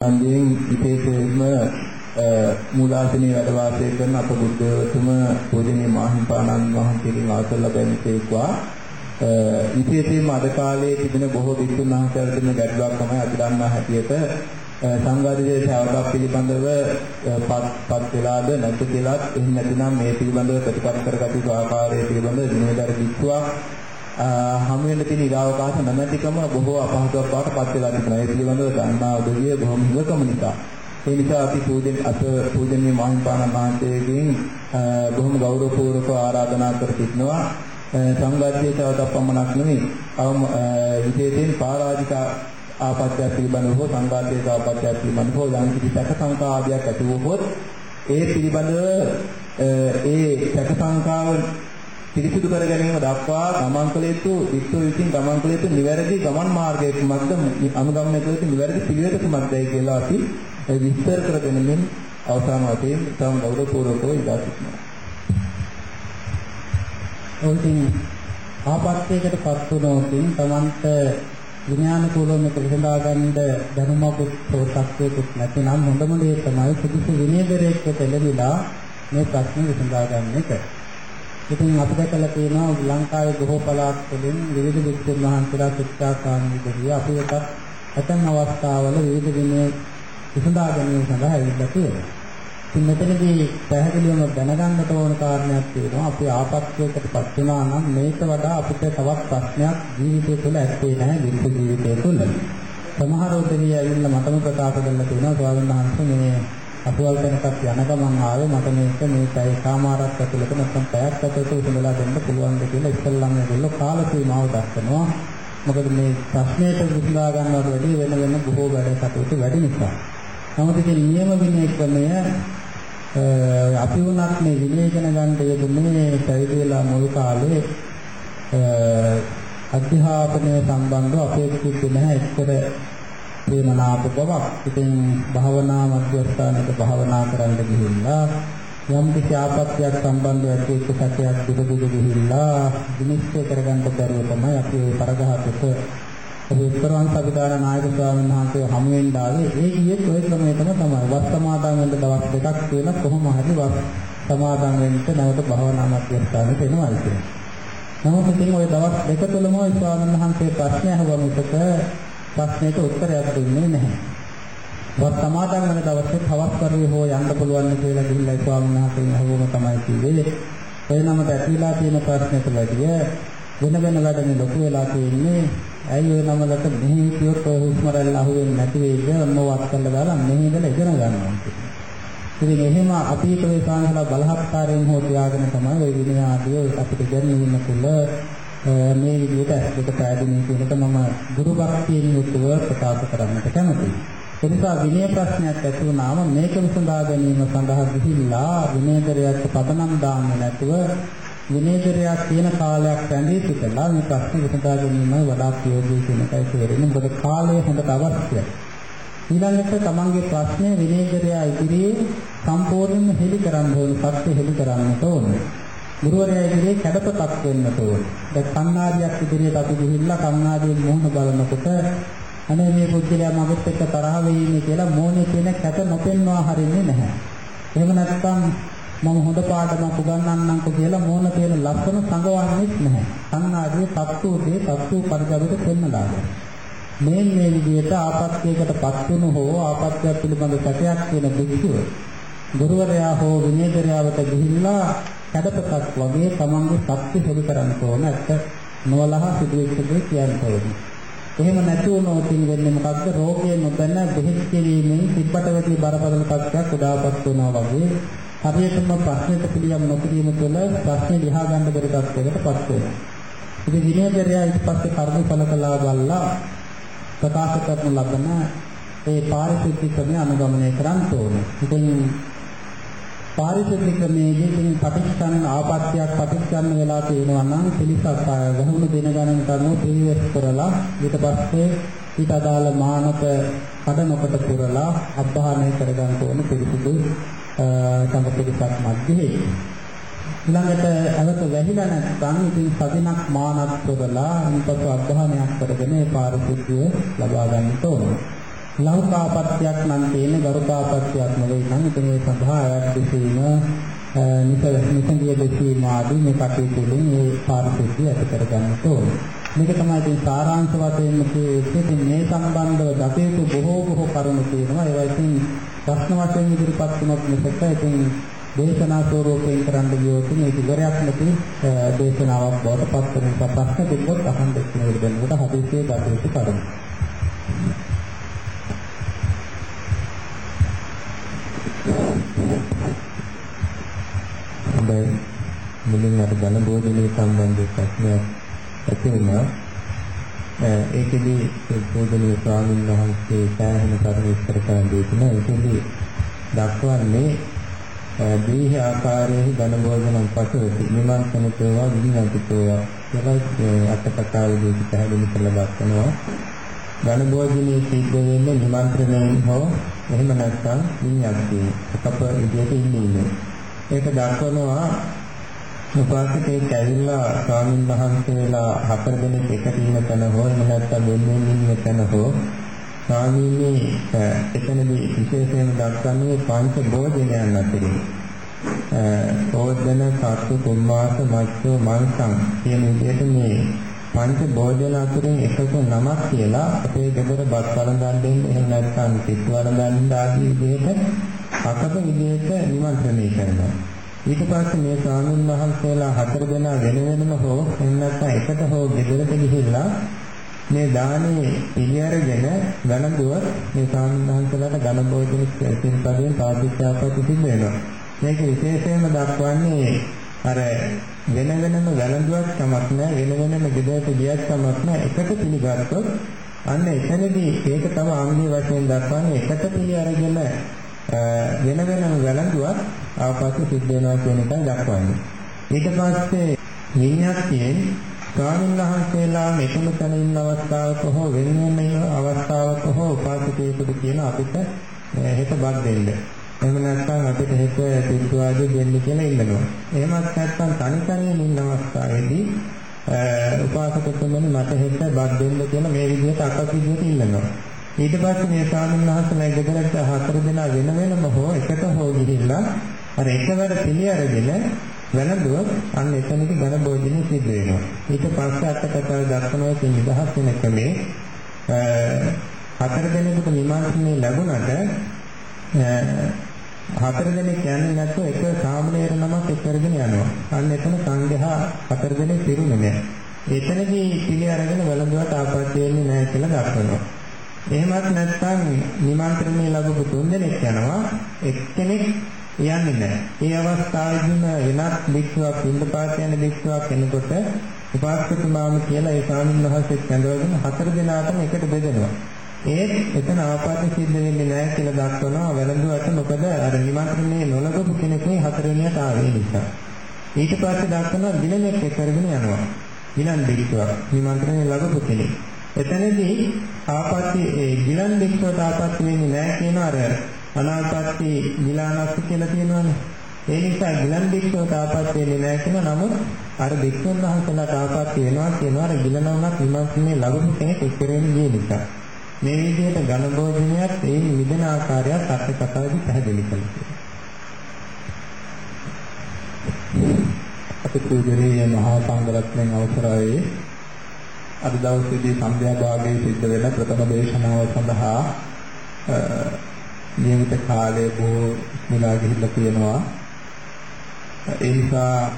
අන්දයෙන් විශේෂයෙන්ම මූලාසනයේ වැඩ වාසය කරන අප බුද්ධවතුම පූජනීය මාහිම්පාණන් වහන්සේගෙන් ආසල් ලැබෙන්නේකවා විශේෂයෙන්ම අද කාලයේ තිබෙන බොහෝ විසුණු වහන්සේලා දෙන ගැටලුවක් තමයි අපි දන්නා හැටියට සංඝාධිපති සේවකක් පිළිබඳව පත් වෙලාද නැත්ද කියලාත් එහෙම නැතිනම් මේ පිළිබඳව ප්‍රතිපත්ති කරගත යුතු ආකාරය පිළිබඳව විනයදර කිව්වා හමු වෙන්න තියෙන ඉරාවකාශ නැමැතිකම බොහෝ අපහසුතාවක් බවට පත් වෙලා තිබෙනවා. ඒ පිළිබඳව ගන්නා උදවිය බොහොම හිවකම නිසා. ඒ නිසා අපි පූජන අත පූජනීය මහින්පාණන් වහන්සේගෙන් බොහොම ගෞරවපූර්වකව ආරාධනා කර සිටිනවා. සංඝාධිපති තවදක් පමණක් නෙවෙයි. අවම විශේෂයෙන් පරාජික ආපත්‍ය පිළිබඳව හෝ සංඝාධිපති ආපත්‍ය පිළිබඳව හෝ යම් කිසි සැක සංකා ආදියක් ඇති වුවහොත් ඒ පිළිබඳව ඒ සැක සංකාව පිරිසිදු කර ගැනීම දක්වා ගමන් කළ යුතු වික්ෂු විසින් ගමන් කළ යුතු නිවැරදි ගමන් මාර්ගය කුමක්ද අනුගමනය කළ යුතු නිවැරදි පිළිවෙත කුමක්දයි කියලා අපි විස්තර කර දෙනමින් අවසාන වශයෙන් තම ගෞරවපූර්වකව ඉදා සිටිනවා. ඔවුන් ආපත්‍යයකට පත් වුණොතින් තමන්ට විඥාන කුලෝම විසඳා ගන්න ධර්මකුත් සෝතක්කේකුත් නැතිනම් හොඳම දේ තමයි සුදුසු විනයදරයක තෙලවිලා මේ ප්‍රශ්න විසඳා ගන්න එක. ඉතින් අපි දැකලා තියෙනවා ලංකාවේ බොහෝ පළාත් වලින් විවිධ විද්‍යාන් වහන්සේලා ශික්ෂාකාමී දෙවිය අපි එක ඇතන් අවස්ථාවල විවිධ විනය විසඳා ගැනීම සඳහා ඇවිල්ලා තියෙනවා. ඉතින් මෙතනදී පැහැදිලිවම දැනගන්නට ඕන කාරණයක් තියෙනවා අපි ආපත්‍යයකටපත් වෙනා නම් මේක වඩා අපිට තවත් ප්‍රශ්නයක් ජීවිතය තුළ ඇත්තේ නැහැ විරුද්ධ ජීවිතය තුළ. සමහර උදවිය ඇවිල්ලා මටම ප්‍රකාශ කරලා තියෙනවා ස්වාමීන් වහන්සේ මේ අපවල් කෙනෙක්ට යන ගමන් ආවේ මට මේක මේ පැය සාමාරක් ඇතුළත නැත්නම් පැයක් ඇතුළත උතුම්ලා දෙන්න පුළුවන්ද කියලා ඉස්සල්ලාම ඒගොල්ලෝ කාල සීමාව දක්වනවා. මොකද මේ ප්‍රශ්නයට විසඳා ගන්නවට වැඩි වෙන වෙන බොහෝ වැඩ කටයුතු වැඩි නිසා. නමුත් ඉතින් නියම විනය ක්‍රමය අපි වුණත් මේ විනය ඉගෙන ගන්න යෙදුනේ පැවිදි වෙලා මුල් කාලේ අධ්‍යාපනය සම්බන්ධව අපේක්ෂිත නැහැ එක්තර ප්‍රේමනාප බවක්. ඉතින් භාවනා මධ්‍යස්ථානයක භාවනා කරන්න ගිහිල්ලා යම් කිසි ආපත්‍යක් සම්බන්ධව ඇති එක්ක සැකයක් දුක දුක ගිහිල්ලා විනිශ්චය කරගන්න බැරුව තමයි අපි මේ පරගහකට ඒ උත්තරවන් සවිදාන නායක ස්වාමීන් වහන්සේ හමු වෙන්න ආවේ ඒ ඊයේ ඔය ක්‍රමයටම තමයි වස් සමාදන් වෙන්න දවස් දෙකක් කියලා කොහොම හරි වස් සමාදන් වෙන්න නැවත භාවනා මධ්‍යස්ථානයට එනවා කියන්නේ. නමුත් ඉතින් ওই දවස් දෙක තුළම ස්වාමීන් වහන්සේ ප්‍රශ්න අහුවම විතක ප්‍රශ්නෙට උත්තරයක් දෙන්නේ නැහැ. වත් සමාදන් වෙන දවසේ තවත් කරුවේ හෝ යන්න පුළුවන් කියලා ගිහිල්ලා ස්වාමීන් වහන්සේ අහුවම තමයි කිව්වේ. ඔය නමට ඇතිලා තියෙන ප්‍රශ්නෙට වැඩිය වෙන වෙන වැඩනේ ලොකු වෙලා තියෙන්නේ. ඇයි ඔය නමලට මෙහි කියොත් ඔය හුස්ම රැල්ල අහුවෙන්නේ නැති වෙයිද? ඔන්න වත් කරලා දාලා මෙහි ඉඳලා ඉගෙන ගන්නවා ඉතින් එහෙම අපිට ඔය සාංශලා බලහත්කාරයෙන් හෝ තියාගෙන තමයි ඔය විනය ආදී අපිට දැනෙන්න පුළුවන් මේ විදිහට ඇස් දෙක පෑදෙන කියනක මම ගුරු භක්තියෙන් යුක්තව ප්‍රකාශ කරන්නට කැමතියි. ඒ නිසා විනය ප්‍රශ්නයක් ඇති වුණාම මේක විසඳා ගැනීම සඳහා ගිහිල්ලා විනයදරයට පදනම් දාන්න නැතුව විනයදරයක් තියෙන කාලයක් රැඳී සිටලා මේ ප්‍රශ්න විසඳා ගැනීමයි වඩා ප්‍රයෝගී කියන එකයි තේරෙන්නේ. මොකද කාලය හොඳට අවශ්‍යයි. ඊළඟට තමන්ගේ ප්‍රශ්නේ විනයදරය ඉදිරියේ සම්පූර්ණයෙන්ම හෙළි කරන්න ඕන, සත්‍ය හෙළි කරන්නට ඕනේ. ගුරුවරයා ඉදිරියේ කැඩපතක් වෙන්න ඕනේ. දැන් කන්නාඩියක් ඉදිරියට අපි ගිහිල්ලා කන්නාඩියෙන් මුහුණ බලනකොට අනේ මේ පුද්ගලයා මගත් එක්ක තරහ වෙන්නේ කියලා මොනේ කියන කැත නොපෙන්වා හරින්නේ නැහැ. එහෙම නැත්නම් මම හොඳ පාඩමක් උගන්වන්නම්කෝ කියලා මොන තියෙන ලක්ෂණ සංගවන්නේත් නැහැ. කන්නාඩියේ තත්ත්වයේ තත්ත්ව පරිගබට පෙන්නලා මේ මේ විදිහට ආපත්‍යයකටපත් වුණු හෝ ආපත්‍ය පිළිබඳ සැකයක් තියෙන භික්ෂුව ගුරුවරයා හෝ විනයදරයාවට ගිහිල්ලා කඩපතක් වගේ තමන්ගේ සත්‍ය හෙළි කරන්න ඕන ඇත්ත නොලහ සිදුවෙච්ච දේ කියන්න ඕනේ. එහෙම නැති වුණොත් වෙන්නේ මොකද්ද? රෝගය නොදැන බෙහෙත් කිරීමෙන් සිප්පටවදී බරපතල තත්ත්වයක් උදාපත් වෙනවා වගේ හරියටම ප්‍රශ්නෙට පිළියම් නොකිරීම තුළ ප්‍රශ්නේ ලියා ගන්න බැරි තත්ත්වයකටපත් වෙනවා. ඉතින් විනයදරයා ඊට පස්සේ කර්ම ඵල කළා බලලා ප්‍රකාශ කරන ලබන ඒ පාරිශුද්ධ ක්‍රමය අනුගමනය කරන්න ඕනේ. ඉතින් පාරිශුද්ධ ක්‍රමයේදී ඉතින් පටිච්චසමුප්පාද ආපත්‍යක් පටිච්චසන්න වෙලා තියෙනවා නම් පිළිසක් ගහුණු දින ගණන් කරනු පිළිවෙස් කරලා ඊට පස්සේ ඊට අදාළ මානක කඩනකොට පුරලා අභානය කරගන්න ඕන පිළිසුදු සංකප්පිකක් මැද්දේ ඊළඟට අවත වැහිලා නැත්නම් ඉතින් සදිනක් මානක් පුරලා අනිපසු අභානයක් කරගෙන ඒ පාරිශුද්ධිය ලබා ගන්නට ඕනේ. ලෞකාපත්‍යක් නම් තියෙන්නේ ගරුකාපත්‍යක් නෙවෙයි නම් ඉතින් ඒ සඳහා ආයත්තිසීම නිසංගිය දෙසීම ආදී මේ කටයුතු වලින් මේ පාරිශුද්ධිය ඇති කරගන්න ඕනේ. මේක තමයි ඉතින් සාරාංශ වශයෙන් කියන්නේ මේ සම්බන්ධව දතේතු බොහෝ බොහෝ කරුණු තියෙනවා. ඒවා ඉතින් ප්‍රශ්න වශයෙන් ඉදිරිපත් වුණොත් මිසක ඉතින් දේශනා ස්වරූපයෙන් කරන්න ගියොත් මේක ඉවරයක් නැති දේශනාවක් බවට පත් වෙන ප්‍රශ්න දෙකක් අහන්න දෙන්න වෙනකොට හදිසියේ දතේතු කරුණු. මුලින් අර ධන බෝධිලේ සම්බන්ධ ප්‍රශ්නයක් ඇති වුණා. ඒකෙදි බෝධිලේ ස්වාමීන් වහන්සේ සෑහෙන කරුණු විස්තර කරන්න දෙතුනා. ඒකෙදි දක්වන්නේ දීහ ආකාරයේ ධන බෝධනම් පසුවති නිමන්ත්‍රණතෝවා විඤ්ඤාතිතෝවා කියලා අටකතාවේදී පැහැදිලි කරලා දක්වනවා. ධන බෝධිනේ සිද්ධ වෙන්නේ නිමන්ත්‍රණයෙන් හෝ එහෙම නැත්නම් විඤ්ඤාතිය. අප විදියට ඉන්නේ. ඒක දක්වනවා උපාසකෙක් ඇවිල්ලා ස්වාමීන් වහන්සේලා හතර දෙනෙක් එකට ඉන්න තැන හෝ එහෙම නැත්නම් දෙන්නෙන් ඉන්න තැන හෝ ස්වාමීනි එතනදී විශේෂයෙන් දක්වන්නේ පංච භෝජනයන් අතරින්. ඕදන සත්තු කුම්මාස මච්චෝ මංසං කියන විදිහට මේ පංච භෝජන අතරින් එකක නමක් කියලා අපේ ගෙදර බත් වළඳන් දෙන්න එහෙම නැත්නම් පිට වළඳන් ආදී විදිහට අකප විදිහට නිමන්ත්‍රණය කරනවා. ඊට පස්සේ මේ ස්වාමීන් වහන්සේලා හතර දෙනා වෙන වෙනම හෝ එන්නත් එකට හෝ ගෙදරට ගිහිල්ලා මේ දානේ පිළිඅරගෙන ගණන්දුව මේ ස්වාමීන් වහන්සේලාට ගණ භෝජන කියන පදයෙන් පාදිච්චාපති සිද්ධ වෙනවා. මේක විශේෂයෙන්ම දක්වන්නේ අර වෙන වෙනම වැළඳුවක් තමක් නැහැ වෙන වෙනම ගෙදරට ගියක් තමක් නැහැ එකට පිළිගත්තොත් අන්න එතනදී ඒක තමයි ආන්ගේ වශයෙන් දක්වන්නේ එකට පිළි අරගෙන වෙන වෙනම වැළඳුවක් ආපස්සු සිද්ධ වෙනවා කියන එකයි දක්වන්නේ. ඊට පස්සේ විඤ්ඤාතියෙන් ස්වාමීන් වහන්සේලා මෙතන තැන ඉන්න අවස්ථාවක හෝ වෙන වෙන අවස්ථාවක හෝ උපාසකයෙකුට කියන අපිට හෙට බත් දෙන්න. එහෙම නැත්නම් අපිට හෙට සිද්ධාදී දෙන්න කියලා ඉල්ලනවා. එහෙමත් නැත්නම් තනි තනියෙන් ඉන්න අවස්ථාවේදී උපාසකතුමනි මට හෙට බත් දෙන්න කියලා මේ විදිහට අකක් විදිහට ඉල්ලනවා. ඊට පස්සේ මේ ස්වාමීන් වහන්සේලා ගෙදරට හතර දෙනා වෙන වෙනම හෝ එකට හෝ ගිහිල්ලා අර එකවර පිළි අරගෙන වැළඳුවොත් අන්න එතනදි ඝන භෝජනෙ සිද්ධ වෙනවා. ඊට පස්සේ අට කතාව දක්වනවා කියන නිදහස් වෙන ක්‍රමේ හතර දෙනෙකුට නිමාන්ත්‍රණය ලැබුණට හතර දෙනෙක් යන්නේ නැත්නම් එක සාමණේර නමක් එක්කරගෙන යනවා. අන්න එතන සංඝයා හතර දෙනෙක් පිරුනේ නැහැ. එතනදී පිළි අරගෙන වැළඳුවට ආපත්‍ය වෙන්නේ නැහැ කියලා දක්වනවා. එහෙමත් නැත්නම් නිමන්ත්‍රණය ලැබපු තුන්දෙනෙක් යනවා එක්කෙනෙක් යන්නේ නැහැ. ඒ අවස්ථාවේදීම වෙනත් භික්ෂුවක් පින්දපාත යන භික්ෂුවක් එනකොට උපාසකතුමාම කියලා ඒ ස්වාමීන් වහන්සේත් ඇඳවගෙන හතර දෙනාටම එකට බෙදෙනවා. ඒත් එතන ආපාත සිද්ධ වෙන්නේ නැහැ කියලා දක්වනවා වැළඳුවට මොකද අර නිමන්ත්‍රණය නොලබපු කෙනෙක්නේ හතරවෙනියට ආවේ නිසා. ඊට පස්සේ දක්වනවා දිනෙක කරගෙන යනවා. ඊළඟ භික්ෂුවක් නිමන්ත්‍රණය ලැබපු කෙනෙක්. එතනදී ආපත්‍ය ඒ ගිලන් දෙක්වට ආපත්‍ය වෙන්නේ නැහැ කියන අර අනාපත්‍ය ගිලානස්ස කියලා තියෙනවානේ. ඒ නිසා ගිලන් දෙක්වට ආපත්‍ය වෙන්නේ නැහැ කියන නමුත් අර දෙක්වන් වහන්සේලාට ආපත්‍ය වෙනවා කියනවා අර ගිලනවුනක් විමර්ශනයේ ලැබුණු කෙනෙක් එක්කරෙන ගිය නිසා. මේ විදිහට ඝන භෝජනයත් ඒ මිදෙන ආකාරයත් අර්ථ කතාවේදී පැහැදිලි කළා. අපි පූජනීය මහා සංඝරත්නයන් අවසරයි අද දවසේදී සන්ධ්‍යා භාගයේ සිද්ධ වෙන ප්‍රථම දේශනාව සඳහා නියමිත කාලය බොහෝ මිලා ගිහිල්ලා තියෙනවා. ඒ නිසා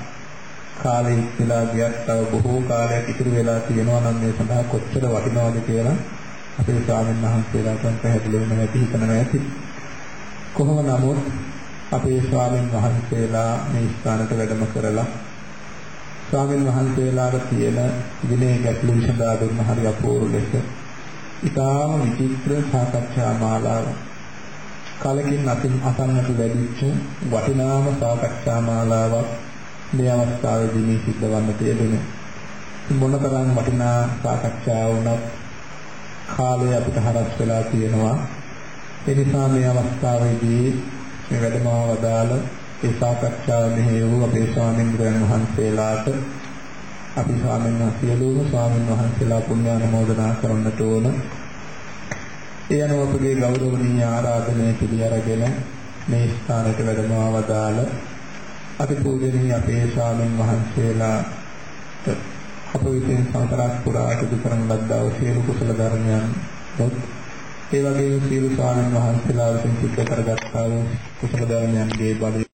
කාලය ඉස්සලා ගියත් තව බොහෝ කාලයක් ඉතුරු වෙලා තියෙනවා නම් මේ සඳහා කොච්චර වටිනවද කියලා අපේ ස්වාමීන් වහන්සේලාට පැහැදිලි වෙන හැටි හිතනවා ඇති. කොහොම නමුත් අපේ ස්වාමීන් වහන්සේලා මේ ස්ථානට වැඩම කරලා ස්වාමීන් වහන්සේලාට තියෙන විනය ගැටළු විසඳා දුන්න හරි අපූර්ව ලෙස ඉතාම විචිත්‍ර සාකච්ඡා මාලාව කලකින් අතින් අසන්නට ලැබිච්ච වටිනාම සාකච්ඡා මාලාවක් මේ අවස්ථාවේදී මේ සිද්ධ වන්න තියෙන්නේ මොනතරම් වටිනා සාකච්ඡා වුණත් කාලය අපිට හරස් වෙලා තියෙනවා ඒ නිසා මේ අවස්ථාවේදී මේ වැඩමව වදාළ ඒ සාකච්ඡාව මෙහි වූ අපේ ස්වාමීන් වහන්සේලාට අපි ස්වාමීන් වහන්සේ සියලුම ස්වාමීන් වහන්සේලා පුණ්‍ය අනුමෝදනා කරන්නට ඕන. ඒ අනුව අපගේ ගෞරවනීය ආරාධනය පිළි අරගෙන මේ ස්ථානයට වැඩම ආවදාල අතිපූජනීය අපේ ස්වාමීන් වහන්සේලා අප විසින් සංසාරක් පුරා සිදු කරන ලද්දා වූ සියලු කුසල ධර්මයන් පොත් ඒ වගේම සියලු ස්වාමීන් වහන්සේලා විසින් සිද්ධ කරගත්තා වූ කුසල ධර්මයන්ගේ බලය